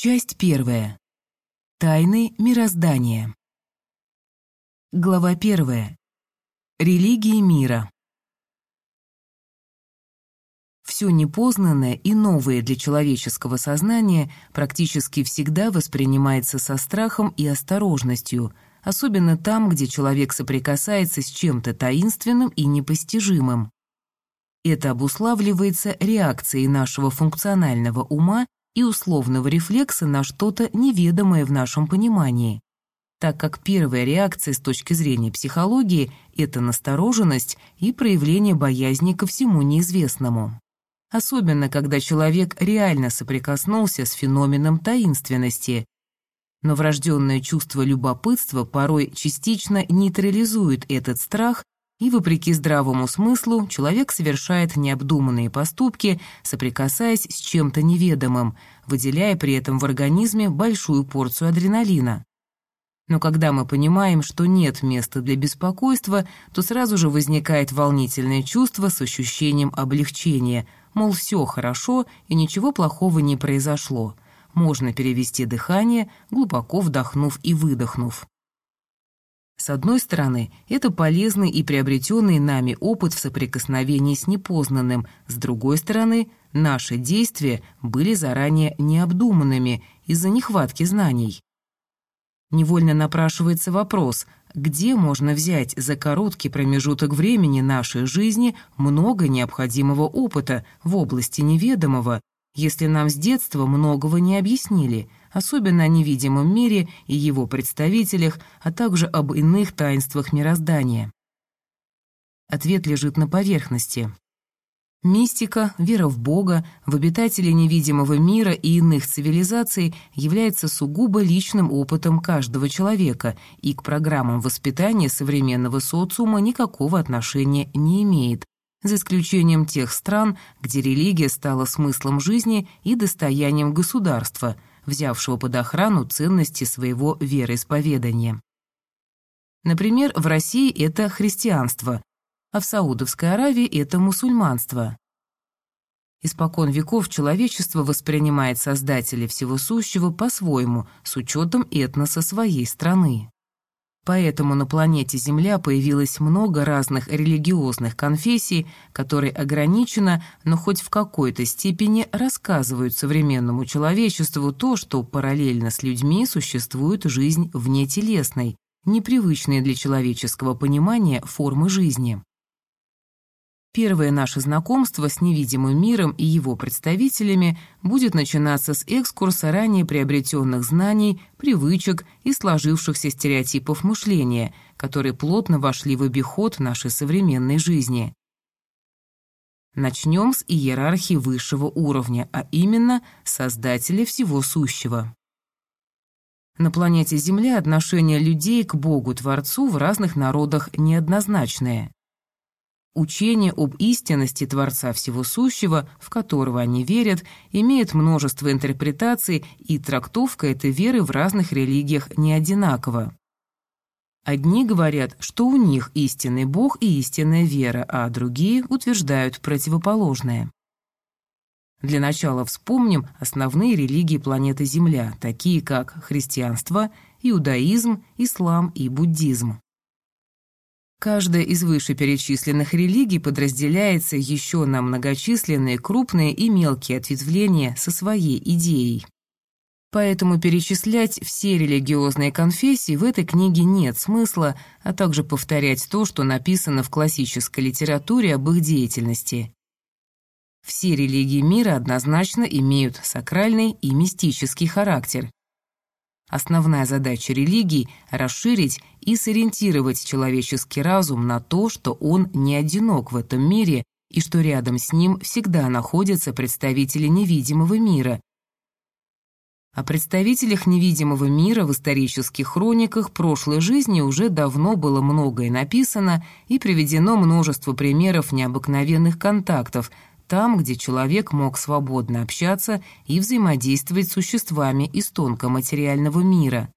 Часть первая. Тайны мироздания. Глава первая. Религии мира. Все непознанное и новое для человеческого сознания практически всегда воспринимается со страхом и осторожностью, особенно там, где человек соприкасается с чем-то таинственным и непостижимым. Это обуславливается реакцией нашего функционального ума и условного рефлекса на что-то неведомое в нашем понимании, так как первая реакция с точки зрения психологии – это настороженность и проявление боязни ко всему неизвестному. Особенно, когда человек реально соприкоснулся с феноменом таинственности. Но врожденное чувство любопытства порой частично нейтрализует этот страх и, вопреки здравому смыслу, человек совершает необдуманные поступки, соприкасаясь с чем-то неведомым, выделяя при этом в организме большую порцию адреналина. Но когда мы понимаем, что нет места для беспокойства, то сразу же возникает волнительное чувство с ощущением облегчения, мол, все хорошо и ничего плохого не произошло. Можно перевести дыхание, глубоко вдохнув и выдохнув. С одной стороны, это полезный и приобретенный нами опыт в соприкосновении с непознанным, с другой стороны, наши действия были заранее необдуманными из-за нехватки знаний. Невольно напрашивается вопрос, где можно взять за короткий промежуток времени нашей жизни много необходимого опыта в области неведомого, если нам с детства многого не объяснили – особенно о невидимом мире и его представителях, а также об иных таинствах мироздания. Ответ лежит на поверхности. Мистика, вера в Бога, в обитателей невидимого мира и иных цивилизаций является сугубо личным опытом каждого человека и к программам воспитания современного социума никакого отношения не имеет, за исключением тех стран, где религия стала смыслом жизни и достоянием государства – взявшего под охрану ценности своего вероисповедания. Например, в России это христианство, а в Саудовской Аравии это мусульманство. Испокон веков человечество воспринимает Создателя Всего Сущего по-своему, с учетом этноса своей страны. Поэтому на планете Земля появилось много разных религиозных конфессий, которые ограниченно, но хоть в какой-то степени рассказывают современному человечеству то, что параллельно с людьми существует жизнь внетелесной, непривычные для человеческого понимания формы жизни. Первое наше знакомство с невидимым миром и его представителями будет начинаться с экскурса ранее приобретенных знаний, привычек и сложившихся стереотипов мышления, которые плотно вошли в обиход нашей современной жизни. Начнем с иерархии высшего уровня, а именно Создателя всего сущего. На планете Земля отношение людей к Богу-Творцу в разных народах неоднозначное. Учение об истинности Творца Всего Сущего, в которого они верят, имеет множество интерпретаций, и трактовка этой веры в разных религиях не одинакова. Одни говорят, что у них истинный Бог и истинная вера, а другие утверждают противоположное. Для начала вспомним основные религии планеты Земля, такие как христианство, иудаизм, ислам и буддизм. Каждая из вышеперечисленных религий подразделяется еще на многочисленные крупные и мелкие ответвления со своей идеей. Поэтому перечислять все религиозные конфессии в этой книге нет смысла, а также повторять то, что написано в классической литературе об их деятельности. Все религии мира однозначно имеют сакральный и мистический характер, Основная задача религии — расширить и сориентировать человеческий разум на то, что он не одинок в этом мире и что рядом с ним всегда находятся представители невидимого мира. О представителях невидимого мира в исторических хрониках прошлой жизни уже давно было многое написано и приведено множество примеров необыкновенных контактов, там, где человек мог свободно общаться и взаимодействовать с существами из тонкоматериального мира.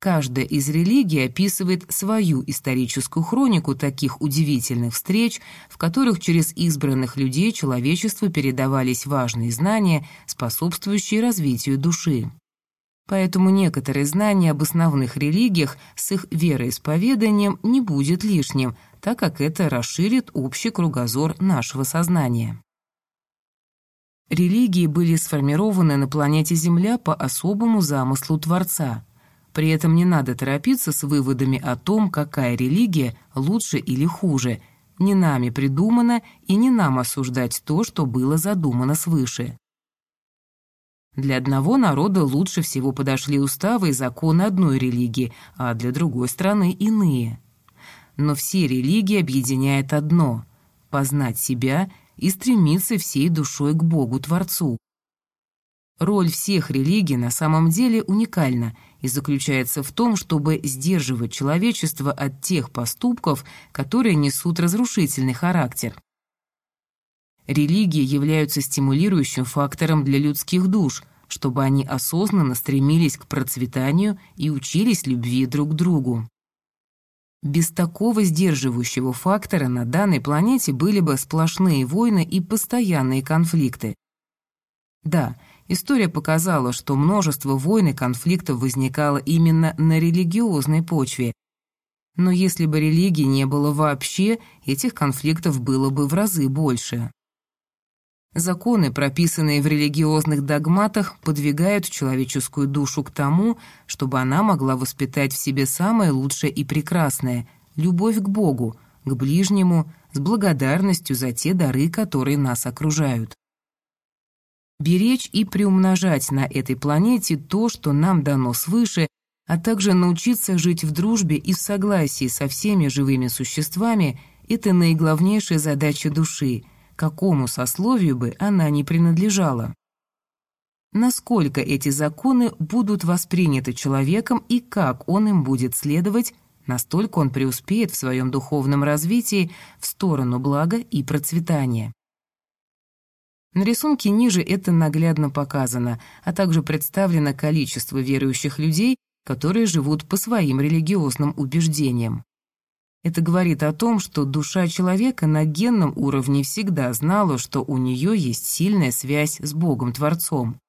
Каждая из религий описывает свою историческую хронику таких удивительных встреч, в которых через избранных людей человечеству передавались важные знания, способствующие развитию души. Поэтому некоторые знания об основных религиях с их вероисповеданием не будет лишним, так как это расширит общий кругозор нашего сознания. Религии были сформированы на планете Земля по особому замыслу Творца – при этом не надо торопиться с выводами о том, какая религия лучше или хуже. Не нами придумано и не нам осуждать то, что было задумано свыше. Для одного народа лучше всего подошли уставы и законы одной религии, а для другой страны — иные. Но все религии объединяет одно — познать себя и стремиться всей душой к Богу-Творцу. Роль всех религий на самом деле уникальна и заключается в том, чтобы сдерживать человечество от тех поступков, которые несут разрушительный характер. Религии являются стимулирующим фактором для людских душ, чтобы они осознанно стремились к процветанию и учились любви друг к другу. Без такого сдерживающего фактора на данной планете были бы сплошные войны и постоянные конфликты. Да, История показала, что множество войн и конфликтов возникало именно на религиозной почве. Но если бы религии не было вообще, этих конфликтов было бы в разы больше. Законы, прописанные в религиозных догматах, подвигают человеческую душу к тому, чтобы она могла воспитать в себе самое лучшее и прекрасное — любовь к Богу, к ближнему, с благодарностью за те дары, которые нас окружают. Беречь и приумножать на этой планете то, что нам дано свыше, а также научиться жить в дружбе и в согласии со всеми живыми существами – это наиглавнейшая задача души, какому сословию бы она ни принадлежала. Насколько эти законы будут восприняты человеком и как он им будет следовать, настолько он преуспеет в своем духовном развитии в сторону блага и процветания. На рисунке ниже это наглядно показано, а также представлено количество верующих людей, которые живут по своим религиозным убеждениям. Это говорит о том, что душа человека на генном уровне всегда знала, что у нее есть сильная связь с Богом-творцом.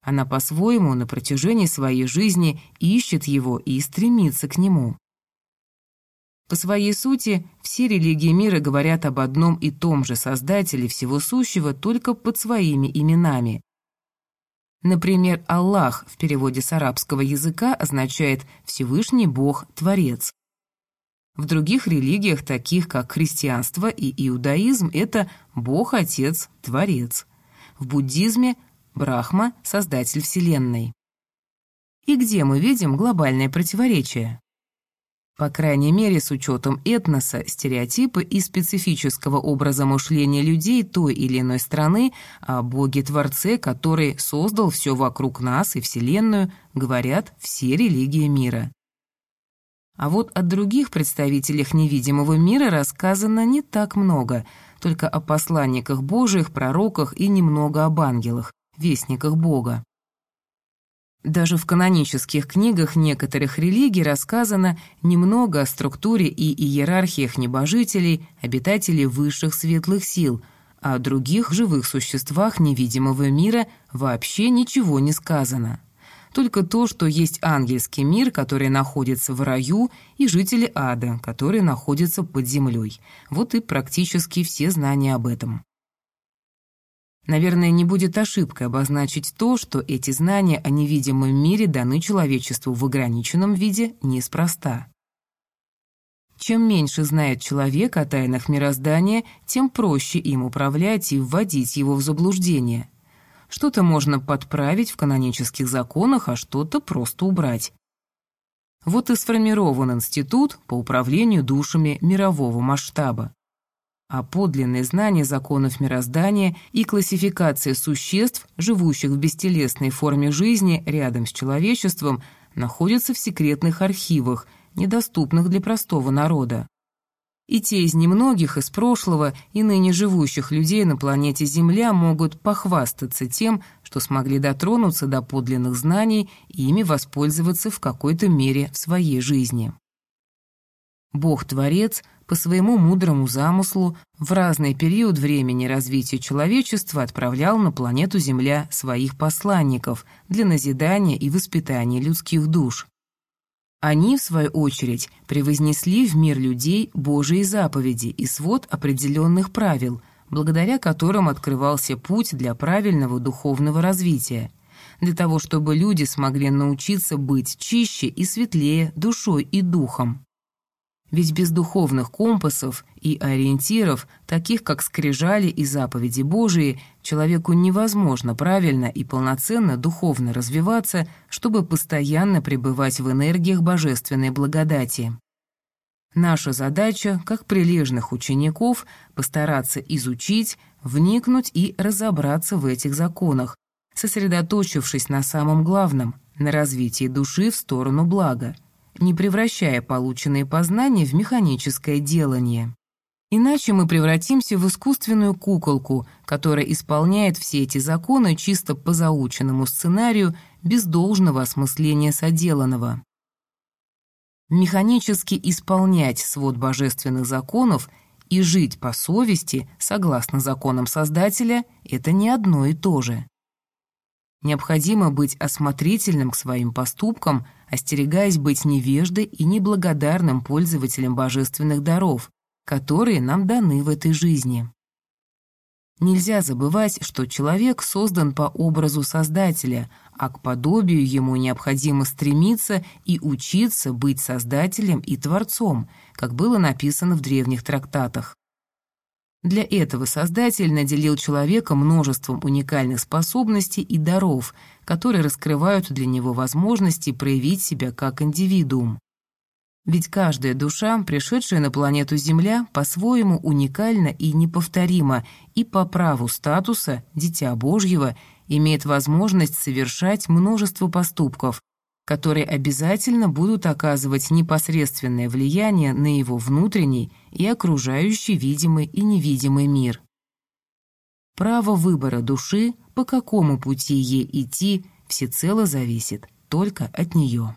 Она по-своему на протяжении своей жизни ищет его и стремится к нему. По своей сути, все религии мира говорят об одном и том же Создателе всего сущего только под своими именами. Например, Аллах в переводе с арабского языка означает «Всевышний Бог, Творец». В других религиях, таких как христианство и иудаизм, это Бог-Отец, Творец. В буддизме – Брахма, Создатель Вселенной. И где мы видим глобальное противоречие? По крайней мере, с учетом этноса, стереотипа и специфического образа мышления людей той или иной страны о Боге-творце, который создал все вокруг нас и Вселенную, говорят все религии мира. А вот о других представителях невидимого мира рассказано не так много, только о посланниках Божиих, пророках и немного об ангелах, вестниках Бога. Даже в канонических книгах некоторых религий рассказано немного о структуре и иерархиях небожителей, обитателей высших светлых сил, а о других живых существах невидимого мира вообще ничего не сказано. Только то, что есть ангельский мир, который находится в раю, и жители ада, которые находятся под землей. Вот и практически все знания об этом. Наверное, не будет ошибкой обозначить то, что эти знания о невидимом мире даны человечеству в ограниченном виде неспроста. Чем меньше знает человек о тайнах мироздания, тем проще им управлять и вводить его в заблуждение. Что-то можно подправить в канонических законах, а что-то просто убрать. Вот и сформирован институт по управлению душами мирового масштаба а подлинное знание законов мироздания и классификация существ, живущих в бестелесной форме жизни рядом с человечеством, находятся в секретных архивах, недоступных для простого народа. И те из немногих из прошлого и ныне живущих людей на планете Земля могут похвастаться тем, что смогли дотронуться до подлинных знаний и ими воспользоваться в какой-то мере в своей жизни. Бог-творец по своему мудрому замыслу в разный период времени развития человечества отправлял на планету Земля своих посланников для назидания и воспитания людских душ. Они, в свою очередь, превознесли в мир людей Божьи заповеди и свод определенных правил, благодаря которым открывался путь для правильного духовного развития, для того, чтобы люди смогли научиться быть чище и светлее душой и духом. Ведь без духовных компасов и ориентиров, таких как скрижали и заповеди Божии, человеку невозможно правильно и полноценно духовно развиваться, чтобы постоянно пребывать в энергиях божественной благодати. Наша задача, как прилежных учеников, постараться изучить, вникнуть и разобраться в этих законах, сосредоточившись на самом главном – на развитии души в сторону блага не превращая полученные познания в механическое делание. Иначе мы превратимся в искусственную куколку, которая исполняет все эти законы чисто по заученному сценарию, без должного осмысления соделанного. Механически исполнять свод божественных законов и жить по совести, согласно законам Создателя, это не одно и то же. Необходимо быть осмотрительным к своим поступкам, остерегаясь быть невеждой и неблагодарным пользователем божественных даров, которые нам даны в этой жизни. Нельзя забывать, что человек создан по образу Создателя, а к подобию ему необходимо стремиться и учиться быть Создателем и Творцом, как было написано в древних трактатах. Для этого Создатель наделил человека множеством уникальных способностей и даров, которые раскрывают для него возможности проявить себя как индивидуум. Ведь каждая душа, пришедшая на планету Земля, по-своему уникальна и неповторима, и по праву статуса «Дитя Божьего» имеет возможность совершать множество поступков, которые обязательно будут оказывать непосредственное влияние на его внутренний и окружающий видимый и невидимый мир. Право выбора души, по какому пути ей идти, всецело зависит только от нее.